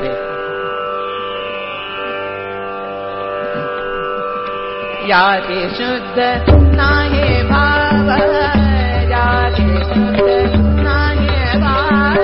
करे शुद्ध शुद्ध नाहे भाव याते शुद्ध नाये भाव।